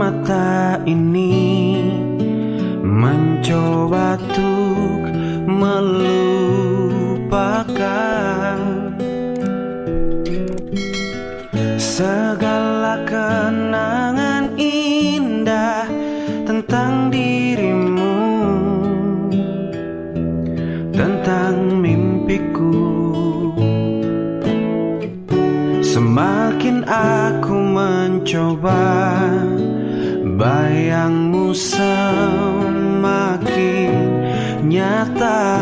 mata ini. Mencoba untuk melupakan segala kenangan indah tentang dirimu, tentang Semakin aku mencoba Bayangmu semakin nyata.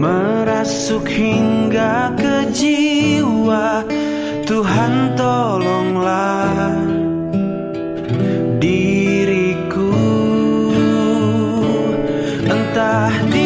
Merasuk hingga ke jiwa Tuhan tolonglah diriku. Entah di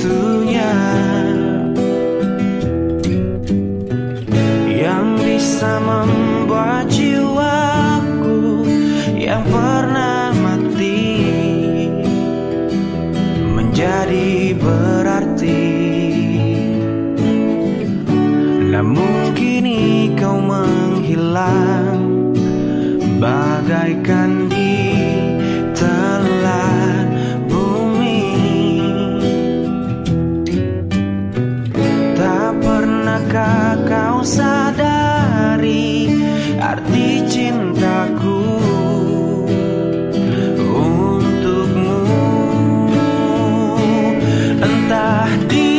satu-satunya Yang bisa membuat jiwaku Yang pernah mati Menjadi berarti. Namun kini kau menghilang Bagaikan hati cintaku untukmu. Entah di